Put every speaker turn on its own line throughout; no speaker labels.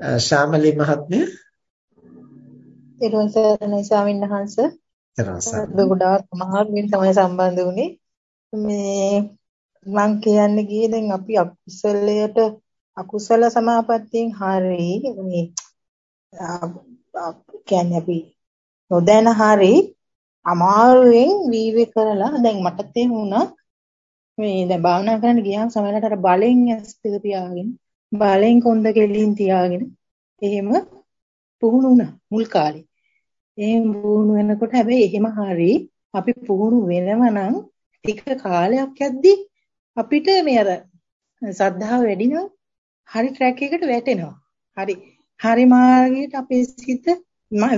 ශාමලි මහත්මිය?
ඊළඟ සරණයි ස්වාමීන් වහන්සේ.
ඊළඟ
ගොඩාක් මහත්මින් තමයි සම්බන්ධ වුනේ මේ මං කියන්නේ ගියේ දැන් අපි අකුසලයට අකුසල සමාපත්තියෙන් හරි මේ කියන්නේ අපි නොදැන හරි අමාරුවෙන් වීර්ය කරලා දැන් මට තේරුණා මේ දැන් භාවනා කරන්න ගියාම සමහරවිට අර බලෙන් ඇස් පියාගෙන බලෙන් කොන්ද කෙලින් තියාගෙන එහෙම පුහුණු වුණා මුල් කාලේ. එහෙම පුහුණු වෙනකොට හැබැයි එහෙම හරි අපි පුහුණු වෙනව නම් ටික කාලයක් යද්දී අපිට මේ අර සද්ධාව වැඩි නම් හරි ට්‍රැක් එකකට වැටෙනවා. හරි හරි මාර්ගයට අපේ සිත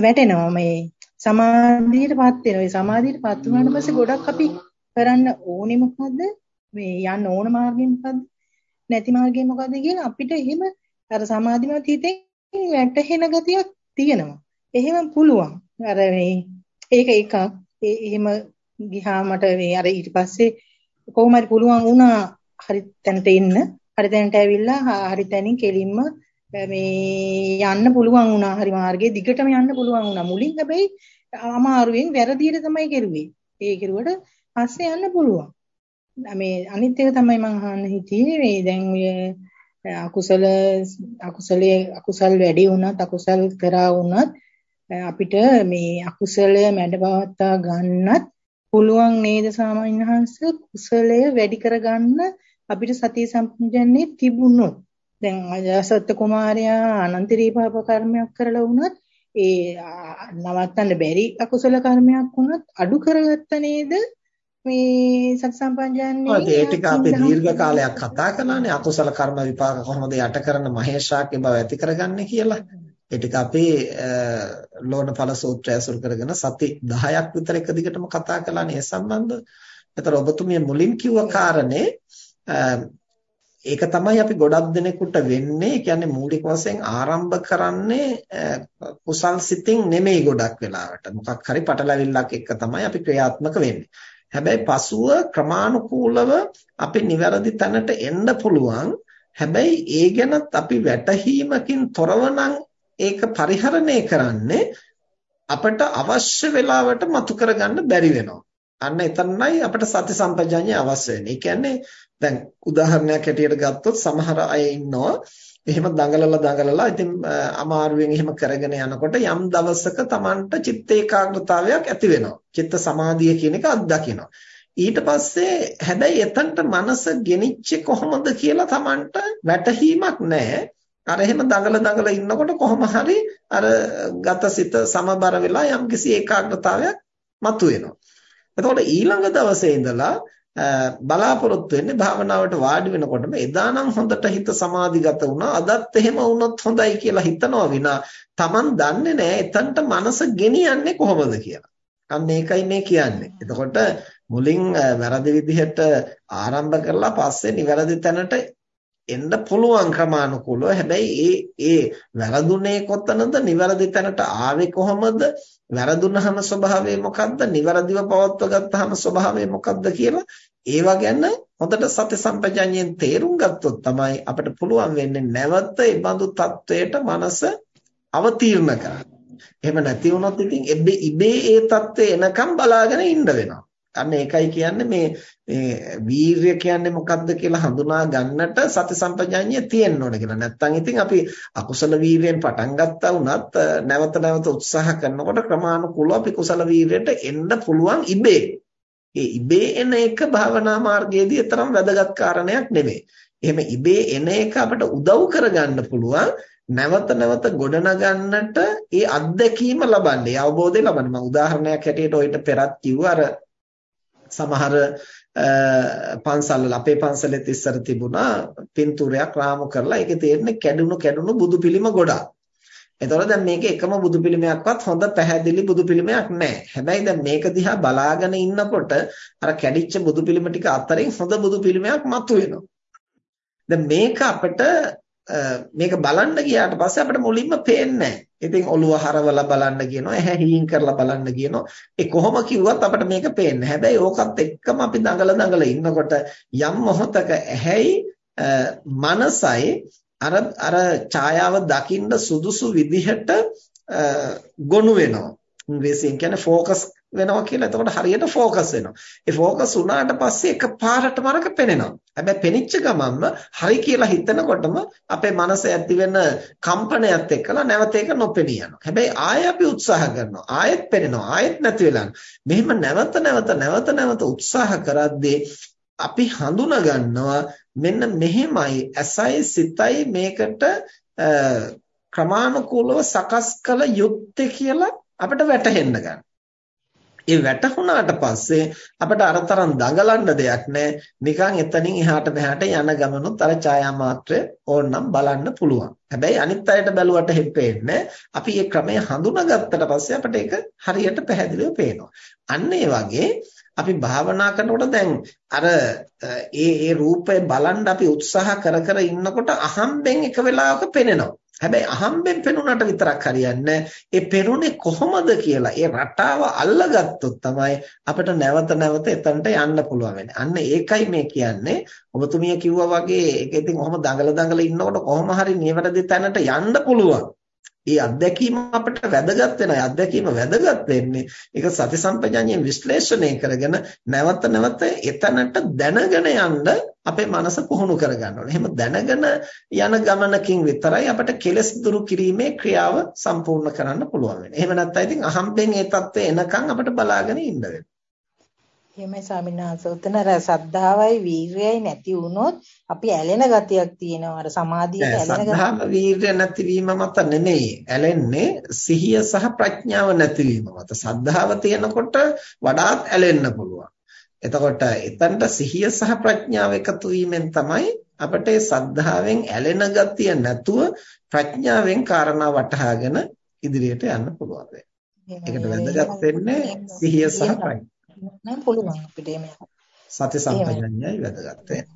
වැටෙනවා මේ සමාධියටපත් වෙනවා. ඒ සමාධියටපත් වුණාට පස්සේ ගොඩක් අපි කරන්න ඕනේ මොකද්ද? මේ යන්න ඕන මාර්ගය මොකද්ද? නැති මාර්ගය මොකද්ද කියලා අපිට එහෙම අර සමාධිමත් හිතෙන් වැටහෙන ගතියක් තියෙනවා. එහෙම පුළුවන්. අර මේ ඒක එකක්. එහෙම ගිහා මට මේ අර ඊට පස්සේ කොහොම හරි පුළුවන් වුණා හරි තැනට එන්න. හරි තැනට ඇවිල්ලා හරි තැනින් කෙලින්ම මේ යන්න පුළුවන් වුණා. හරි මාර්ගයේ දිගටම යන්න පුළුවන් වුණා. මුලින් හැබැයි අමාරුවෙන් වැරදියට තමයි කෙරුවේ. ඒ කෙරුවට පස්සේ යන්න පුළුවන්. මේ අනිත් එක තමයි මම අහන්න හිටියේ මේ දැන් ඔය අකුසල අකුසලයේ අකුසල් වැඩි වුණත් අකුසල් කරා වුණත් අපිට මේ අකුසලය මැඩපවත්වා ගන්නත් පුළුවන් නේද සාමාන්‍යහංශ කුසලය වැඩි කරගන්න අපිට සතිය සම්පජන්නේ තිබුණොත් දැන් අජාසත් කුමාරයා අනන්ත දීපාප කර්මයක් කරලා වුණත් ඒ නවත්තන්න බැරි අකුසල කර්මයක් වුණත් අඩු කරගත්ත නේද? මේ සති සම්පජාන්නේ
ඒ ටික අපි දීර්ඝ කාලයක් කතා කළානේ අකුසල කර්ම විපාක කොහොමද යට කරන මහේශාක්‍ය බව ඇති කරගන්නේ කියලා. ඒ ටික අපි ලෝණඵල සූත්‍රය අසුර කරගෙන සති 10ක් විතර එක දිගටම කතා කළානේ ඒ සම්බන්ධව. ඒතර ඔබතුමිය මුලින් කිව්ව කාරණේ ඒක තමයි අපි ගොඩක් දෙනෙකුට වෙන්නේ. කියන්නේ මූලික වශයෙන් ආරම්භ කරන්නේ කුසල් සිතින් නෙමෙයි ගොඩක් වෙලාවට. මොකක් හරි පටලැවිල්ලක් එක්ක තමයි අපි ක්‍රියාත්මක වෙන්නේ. හැබැයි පසුව ක්‍රමානුකූලව අපි නිවැරදි තැනට එන්න පුළුවන්. හැබැයි ඒ ගැනත් අපි වැටහීමකින් තොරව ඒක පරිහරණය කරන්නේ අපට අවශ්‍ය වෙලාවට මතු කරගන්න බැරි වෙනවා. අන්න එතනයි අපිට සති සම්පජඤ්ඤය අවශ්‍ය වෙන්නේ. ඒ කියන්නේ දැන් උදාහරණයක් හැටියට ගත්තොත් සමහර අය ඉන්නවා එහෙම දඟලලා දඟලලා ඉතින් අමාරුවෙන් එහෙම කරගෙන යනකොට යම් දවසක Tamanට චිත්ත ඒකාග්‍රතාවයක් ඇති වෙනවා. චිත්ත සමාධිය කියන එක අත්දකිනවා. ඊට පස්සේ හැබැයි එතනට මනස ගෙනිච්චේ කොහොමද කියලා Tamanට වැටහීමක් නැහැ. අර එහෙම දඟල දඟල ඉන්නකොට කොහොම හරි අර ගතසිත සමබර වෙලා යම්කිසි ඒකාග්‍රතාවයක් මතුවෙනවා. එතකොට ඊළඟ දවසේ ඉඳලා බලාපොරොත්තු වෙන්නේ භාවනාවට වාඩි වෙනකොටම එදානම් හොඳට හිත සමාධිගත වුණා අදත් එහෙම වුණොත් හොඳයි කියලා හිතනවා විනා Taman දන්නේ නැහැ එතනට මනස ගෙනියන්නේ කොහොමද කියලා. අන්න ඒකයි මේ කියන්නේ. එතකොට මුලින් වැරදි විදිහට ආරම්භ කරලා පස්සේ නිවැරදි තැනට එන්න පුළුවන් ක්‍රමානුකූලව. හැබැයි ඒ ඒ වැරදුනේ කොතනද? නිවැරදි තැනට ආවේ කොහොමද? වැරදුනහම ස්වභාවය මොකද්ද? නිවැරදිව පවත්ව ගත්තාම ස්වභාවය මොකද්ද කියලා ඒවා ගැන හොඳට සති සම්පජඤ්ඤයෙන් තේරුම් ගත්තොත් තමයි අපිට පුළුවන් වෙන්නේ නැවත ඒ බඳු තත්වයට මනස අවතීර්ණ කරන්න. එහෙම නැති වුණොත් ඉතින් ඉබේ ඒ தත්ත්වය එනකම් බලාගෙන ඉන්න වෙනවා. අන්න ඒකයි කියන්නේ මේ මේ වීරය කියන්නේ මොකක්ද කියලා හඳුනා ගන්නට සති සම්පජාඤ්ඤය තියෙන්න ඕන කියලා. නැත්තම් ඉතින් අපි අකුසල වීරයෙන් පටන් ගත්තා වුණත් නැවත නැවත උත්සාහ කරනකොට ක්‍රමානුකූලව අපි කුසල වීරයට එන්න පුළුවන් ඉබේ. ඒ ඉබේ එන එක භාවනා මාර්ගයේදී තරම් වැදගත් කාරණයක් නෙමෙයි. එහෙම ඉබේ එන එක අපට උදව් කරගන්න පුළුවන් නැවත නැවත ගොඩනගන්නට ඒ අත්දැකීම ලබන්නේ අවබෝධය ලබන්න මම උදාහරණයක් හැටියට ඔයිට පෙරත් කිව්වා අර සමහර පන්සල්වල අපේ පන්සලෙත් ඉස්සර තිබුණා පින්තූරයක් රාමු කරලා ඒකේ තියෙන්නේ කැඩුණු කැඩුණු බුදු පිළිම ගොඩක්. එතකොට දැන් මේක එකම බුදු පිළිමයක්වත් හොඳ පැහැදිලි බුදු පිළිමයක් නැහැ. හැබැයි දැන් මේක දිහා බලාගෙන ඉන්නකොට අර කැඩිච්ච බුදු පිළිම ටික අතරින් හොඳ බුදු පිළිමයක් මතුවෙනවා. දැන් මේක අපිට මේක බලන්න ගියාට පස්සේ අපිට මුලින්ම පේන්නේ නැහැ. ඉතින් ඔළුව හරවලා බලන්න කියනවා, ඇහැ හීන් කරලා බලන්න කියනවා. ඒ කොහොම කිව්වත් අපිට මේක පේන්නේ. හැබැයි ඕකත් එක්කම අපි දඟල දඟල ඉන්නකොට යම් මොහොතක ඇහැයි මනසයි අර අර ඡායාව දකින්න සුදුසු විදිහට ගොනු වෙනවා. ඉංග්‍රීසියෙන් කියන්නේ ફોකස් වෙනවා කියලා. එතකොට හරියට ફોකස් වෙනවා. ඒ ફોකස් වුණාට පස්සේ එකපාරටම අරක පෙනෙනවා. හැබැයි පෙනිච්ච ගමන්ම හරි කියලා හිතනකොටම අපේ මනසේ ඇති වෙන කම්පනයත් එක්කලා නැවත ඒක නොපෙනී යනවා. හැබැයි ආයෙ අපි උත්සාහ කරනවා. ආයෙත් පෙනෙනවා. ආයෙත් නැති වෙලා මෙහෙම නැවත නැවත නැවත නැවත උත්සාහ කරද්දී අපි හඳුනා ගන්නවා මෙන්න මෙහෙමයි ඇසයි සිතයි මේකට ක්‍රමානුකූලව සකස් කළ යුත්තේ කියලා අපිට වැටහෙන්න ගන්න. ඒ වැටහුණාට පස්සේ අපිට අරතරන් දඟලන්න දෙයක් නැහැ. නිකන් එතනින් එහාට මෙහාට යන ගමනොත් අර ඡායා මාත්‍රය ඕනනම් බලන්න පුළුවන්. හැබැයි අනිත් අයට බැලුවට හෙප්පෙන්නේ අපි මේ ක්‍රමය හඳුනාගත්තට පස්සේ අපිට ඒක හරියට පැහැදිලිව පේනවා. අන්න ඒ වගේ අපි භාවනා කරනකොට දැන් අර ඒ ඒ රූපය බලන් අපි උත්සාහ කර කර ඉන්නකොට අහම්බෙන් එක වෙලාවක පෙනෙනවා. හැබැයි අහම්බෙන් පෙනුනට විතරක් හරියන්නේ ඒ පෙරුනේ කොහොමද කියලා ඒ රටාව අල්ලගත්තොත් තමයි අපිට නැවත නැවත එතනට යන්න පුළුවන් අන්න ඒකයි මේ කියන්නේ ඔබතුමිය කිව්වා වගේ ඒක ඉතින් ඔහොම දඟල දඟල ඉන්නකොට කොහොම හරි නිවැරදි තැනට යන්න පුළුවන්. ඒ අත්දැකීම අපිට වැදගත් වෙනවා. අත්දැකීම වැදගත් වෙන්නේ ඒක සති සම්පජාඤ්ඤයෙන් විශ්ලේෂණය කරගෙන නැවත නැවත එතනට දැනගෙන යන්න අපේ මනස පුහුණු කරගන්න ඕනේ. එහෙම දැනගෙන යන ගමනකින් විතරයි අපිට කෙලස් දුරු කිරීමේ ක්‍රියාව සම්පූර්ණ කරන්න පුළුවන් වෙන්නේ. එහෙම නැත්නම් ඉතින් අහම්බෙන් ඒ தත්ත්වය එනකන් අපිට බලාගෙන ඉන්න වෙනවා.
එහෙමයි ස්වාමීන් වහන්සේ. උතන සද්ධාවයි වීරයයි නැති වුණොත් අපි ඇලෙන ගතියක් තියෙනවා. අර සමාධියට ඇලෙන ගතිය.
සද්ධාව වීරය නැතිවීම මත නෙමෙයි. ඇලෙන්නේ සිහිය සහ ප්‍රඥාව නැතිවීම මත. සද්ධාව තියෙනකොට වඩාත් ඇලෙන්න පුළුවන්. එතකොට එතනට සිහිය සහ ප්‍රඥාව එකතු වීමෙන් තමයි අපිට ඒ සද්ධාවෙන් ඇලෙන ගතිය නැතුව ප්‍රඥාවෙන් කාරණා වටහාගෙන ඉදිරියට යන්න පුළුවන්. වෙන්නේ. ඒකට වැදගත් වෙන්නේ සිහිය සහ ප්‍රඥාව.
නම් පුළුවන්. අපිට එහෙම.
සති සම්පජඤ්ඤයයි වැදගත් වෙන්නේ.